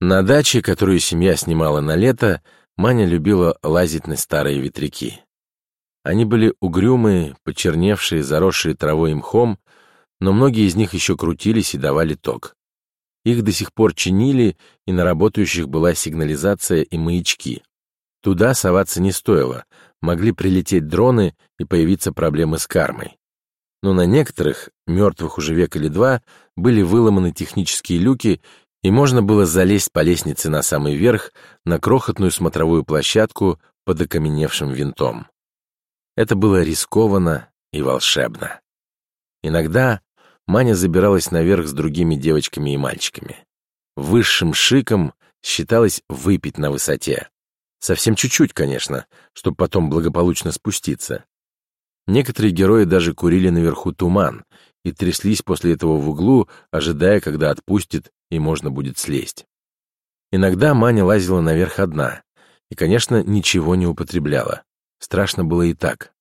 На даче, которую семья снимала на лето, Маня любила лазить на старые ветряки. Они были угрюмые, почерневшие, заросшие травой и мхом, но многие из них еще крутились и давали ток. Их до сих пор чинили, и на работающих была сигнализация и маячки. Туда соваться не стоило, могли прилететь дроны и появиться проблемы с кармой. Но на некоторых, мертвых уже век или два, были выломаны технические люки, и можно было залезть по лестнице на самый верх, на крохотную смотровую площадку под окаменевшим винтом. Это было рискованно и волшебно. Иногда Маня забиралась наверх с другими девочками и мальчиками. Высшим шиком считалось выпить на высоте. Совсем чуть-чуть, конечно, чтобы потом благополучно спуститься. Некоторые герои даже курили наверху туман и тряслись после этого в углу, ожидая, когда отпустит и можно будет слезть. Иногда Маня лазила наверх одна и, конечно, ничего не употребляла. Страшно было и так.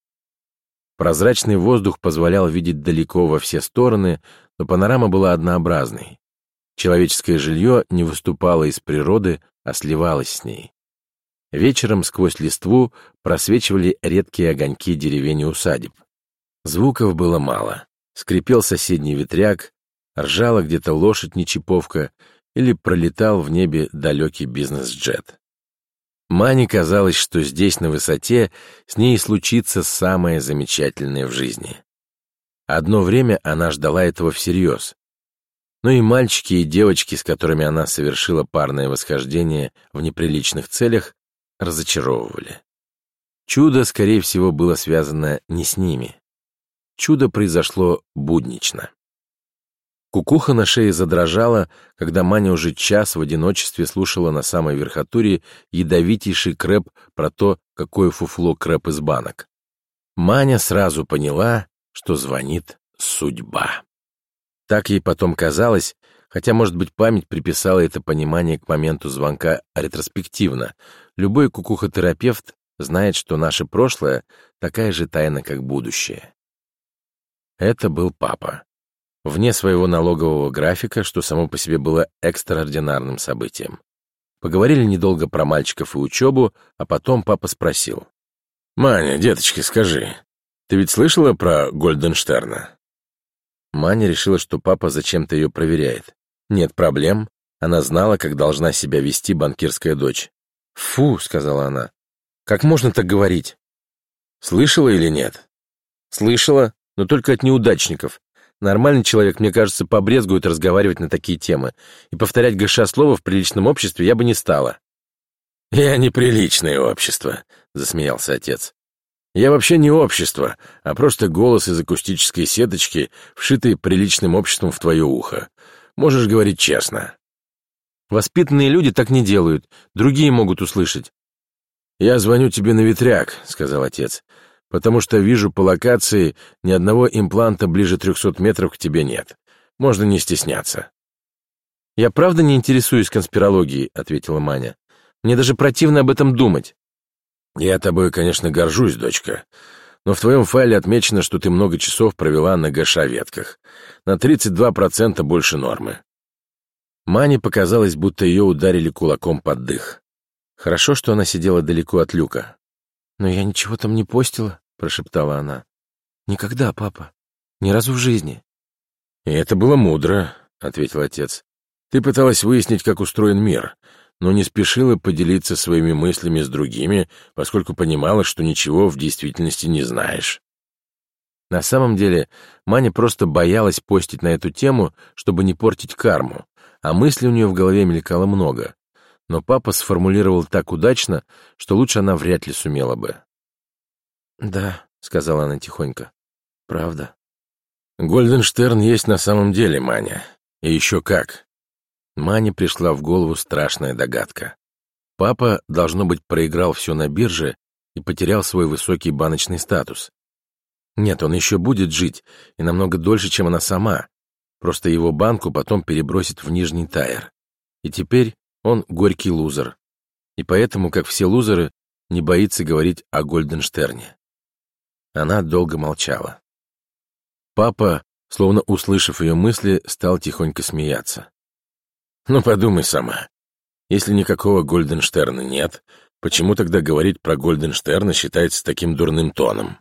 Прозрачный воздух позволял видеть далеко во все стороны, но панорама была однообразной. Человеческое жилье не выступало из природы, а сливалось с ней. Вечером сквозь листву просвечивали редкие огоньки деревень и усадеб. Звуков было мало. Скрипел соседний ветряк, ржала где-то лошадь-нечиповка или пролетал в небе далекий бизнес-джет. Мане казалось, что здесь, на высоте, с ней случится самое замечательное в жизни. Одно время она ждала этого всерьез. Но и мальчики, и девочки, с которыми она совершила парное восхождение в неприличных целях, разочаровывали. Чудо, скорее всего, было связано не с ними. Чудо произошло буднично. Кукуха на шее задрожала, когда Маня уже час в одиночестве слушала на самой верхотуре ядовитейший крэп про то, какое фуфло крэп из банок. Маня сразу поняла, что звонит судьба. Так ей потом казалось, хотя, может быть, память приписала это понимание к моменту звонка ретроспективно. Любой кукухотерапевт знает, что наше прошлое такая же тайна, как будущее. Это был папа вне своего налогового графика, что само по себе было экстраординарным событием. Поговорили недолго про мальчиков и учебу, а потом папа спросил. «Маня, деточка, скажи, ты ведь слышала про Гольденштерна?» Маня решила, что папа зачем-то ее проверяет. Нет проблем, она знала, как должна себя вести банкирская дочь. «Фу», — сказала она, — «как можно так говорить?» «Слышала или нет?» «Слышала, но только от неудачников, Нормальный человек, мне кажется, побрезгует разговаривать на такие темы, и повторять ГШ слова в приличном обществе я бы не стала. «Я неприличное общество», — засмеялся отец. «Я вообще не общество, а просто голос из акустической сеточки, вшитый приличным обществом в твое ухо. Можешь говорить честно». «Воспитанные люди так не делают, другие могут услышать». «Я звоню тебе на ветряк», — сказал отец потому что вижу по локации ни одного импланта ближе 300 метров к тебе нет. Можно не стесняться». «Я правда не интересуюсь конспирологией», — ответила Маня. «Мне даже противно об этом думать». «Я тобой, конечно, горжусь, дочка, но в твоем файле отмечено, что ты много часов провела на гаша-ветках. На 32% больше нормы». Мане показалось, будто ее ударили кулаком под дых. Хорошо, что она сидела далеко от люка. «Но я ничего там не постила», — прошептала она. «Никогда, папа. Ни разу в жизни». «И это было мудро», — ответил отец. «Ты пыталась выяснить, как устроен мир, но не спешила поделиться своими мыслями с другими, поскольку понимала, что ничего в действительности не знаешь». На самом деле, Маня просто боялась постить на эту тему, чтобы не портить карму, а мыслей у нее в голове мелькало много но папа сформулировал так удачно, что лучше она вряд ли сумела бы. «Да», — сказала она тихонько, — «правда». «Гольденштерн есть на самом деле, Маня. И еще как». Мане пришла в голову страшная догадка. Папа, должно быть, проиграл все на бирже и потерял свой высокий баночный статус. Нет, он еще будет жить, и намного дольше, чем она сама. Просто его банку потом перебросит в нижний тайр. И теперь он горький лузер. И поэтому, как все лузеры, не боится говорить о Гольденштерне. Она долго молчала. Папа, словно услышав ее мысли, стал тихонько смеяться. «Ну, подумай сама. Если никакого Гольденштерна нет, почему тогда говорить про Гольденштерна считается таким дурным тоном?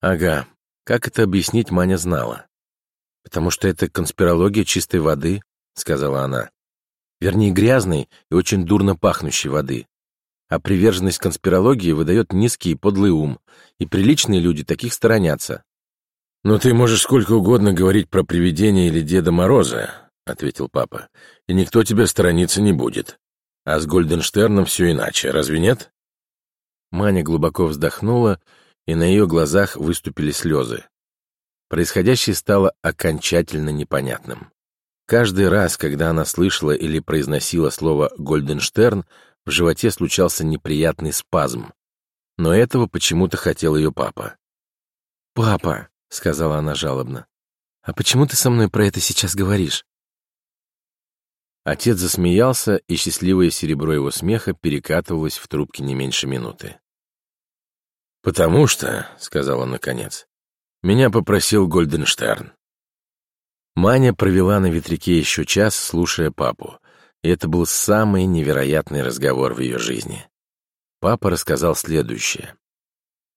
Ага, как это объяснить, Маня знала. «Потому что это конспирология чистой воды», — сказала она. «Вернее, грязной и очень дурно пахнущей воды. А приверженность конспирологии выдает низкий и подлый ум, и приличные люди таких сторонятся». «Но ты можешь сколько угодно говорить про привидения или Деда Мороза», — ответил папа, «и никто тебя сторониться не будет. А с Гольденштерном все иначе, разве нет?» Маня глубоко вздохнула, и на ее глазах выступили слезы. Происходящее стало окончательно непонятным. Каждый раз, когда она слышала или произносила слово «Гольденштерн», в животе случался неприятный спазм. Но этого почему-то хотел ее папа. «Папа», — сказала она жалобно, — «а почему ты со мной про это сейчас говоришь?» Отец засмеялся, и счастливое серебро его смеха перекатывалось в трубке не меньше минуты. «Потому что», — сказал он наконец, — «меня попросил Гольденштерн». Маня провела на ветряке еще час, слушая папу, и это был самый невероятный разговор в ее жизни. Папа рассказал следующее.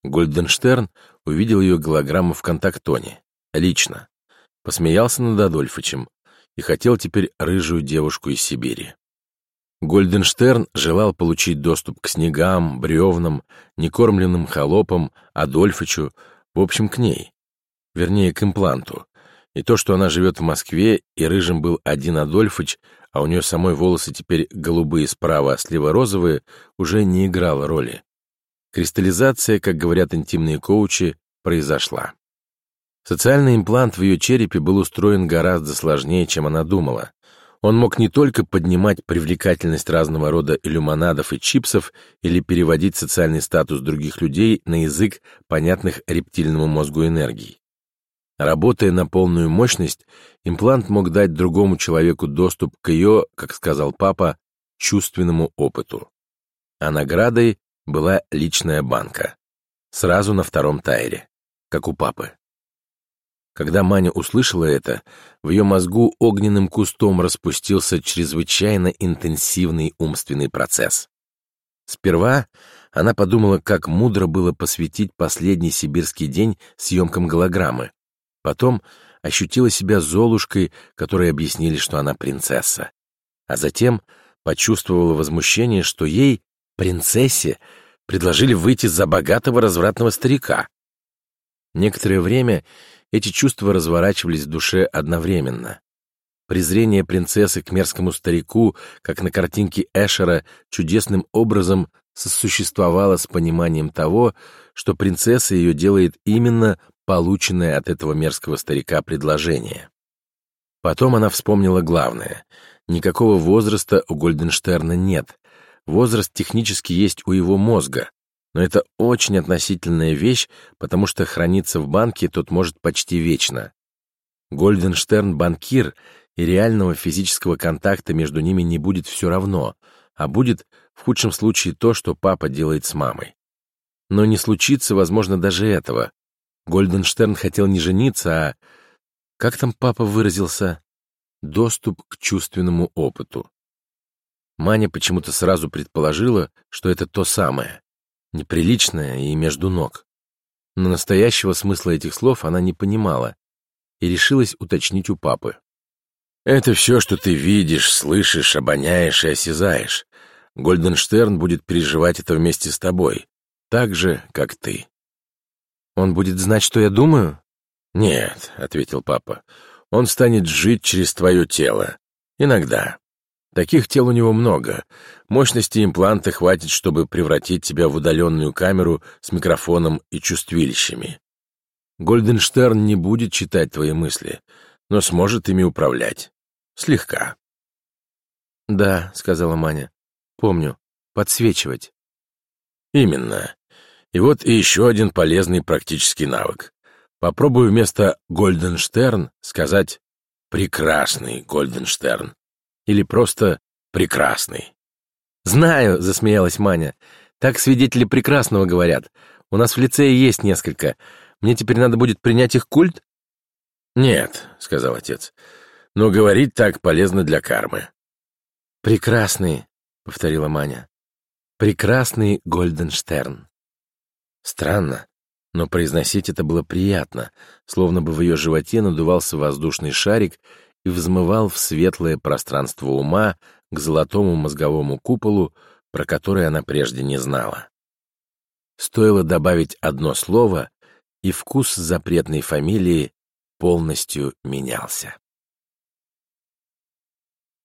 Гольденштерн увидел ее голограмму в контактоне, лично, посмеялся над Адольфычем, и хотел теперь рыжую девушку из Сибири. Гольденштерн желал получить доступ к снегам, бревнам, некормленным холопам, Адольфычу, в общем, к ней. Вернее, к импланту. И то, что она живет в Москве, и рыжим был один Адольфыч, а у нее самой волосы теперь голубые справа, а слева розовые, уже не играло роли. Кристаллизация, как говорят интимные коучи, произошла. Социальный имплант в ее черепе был устроен гораздо сложнее, чем она думала. Он мог не только поднимать привлекательность разного рода иллюмонадов и чипсов или переводить социальный статус других людей на язык, понятных рептильному мозгу энергий. Работая на полную мощность, имплант мог дать другому человеку доступ к ее, как сказал папа, чувственному опыту. А наградой была личная банка. Сразу на втором тайре, как у папы. Когда Маня услышала это, в ее мозгу огненным кустом распустился чрезвычайно интенсивный умственный процесс. Сперва она подумала, как мудро было посвятить последний сибирский день съемкам голограммы. Потом ощутила себя Золушкой, которой объяснили, что она принцесса. А затем почувствовала возмущение, что ей, принцессе, предложили выйти за богатого развратного старика. Некоторое время эти чувства разворачивались в душе одновременно. Презрение принцессы к мерзкому старику, как на картинке Эшера, чудесным образом сосуществовало с пониманием того, что принцесса ее делает именно полученное от этого мерзкого старика предложение. Потом она вспомнила главное. Никакого возраста у Гольденштерна нет. Возраст технически есть у его мозга, но это очень относительная вещь, потому что храниться в банке тот может почти вечно. Гольденштерн — банкир, и реального физического контакта между ними не будет все равно, а будет в худшем случае то, что папа делает с мамой. Но не случится, возможно, даже этого. Гольденштерн хотел не жениться, а... Как там папа выразился? Доступ к чувственному опыту. Маня почему-то сразу предположила, что это то самое неприличное и между ног. Но настоящего смысла этих слов она не понимала и решилась уточнить у папы. «Это все, что ты видишь, слышишь, обоняешь и осязаешь. Гольденштерн будет переживать это вместе с тобой, так же, как ты». «Он будет знать, что я думаю?» «Нет», — ответил папа, — «он станет жить через твое тело. Иногда. Таких тел у него много. Мощности импланта хватит, чтобы превратить тебя в удаленную камеру с микрофоном и чувствилищами. Гольденштерн не будет читать твои мысли, но сможет ими управлять. Слегка. «Да», — сказала Маня, — «помню. Подсвечивать». «Именно. И вот еще один полезный практический навык. Попробуй вместо «Гольденштерн» сказать «прекрасный Гольденштерн» или просто прекрасный. «Знаю», — засмеялась Маня. «Так свидетели прекрасного говорят. У нас в лицее есть несколько. Мне теперь надо будет принять их культ?» «Нет», — сказал отец. «Но говорить так полезно для кармы». «Прекрасный», — повторила Маня. «Прекрасный Гольденштерн». Странно, но произносить это было приятно, словно бы в ее животе надувался воздушный шарик и взмывал в светлое пространство ума к золотому мозговому куполу, про который она прежде не знала. Стоило добавить одно слово, и вкус запретной фамилии полностью менялся.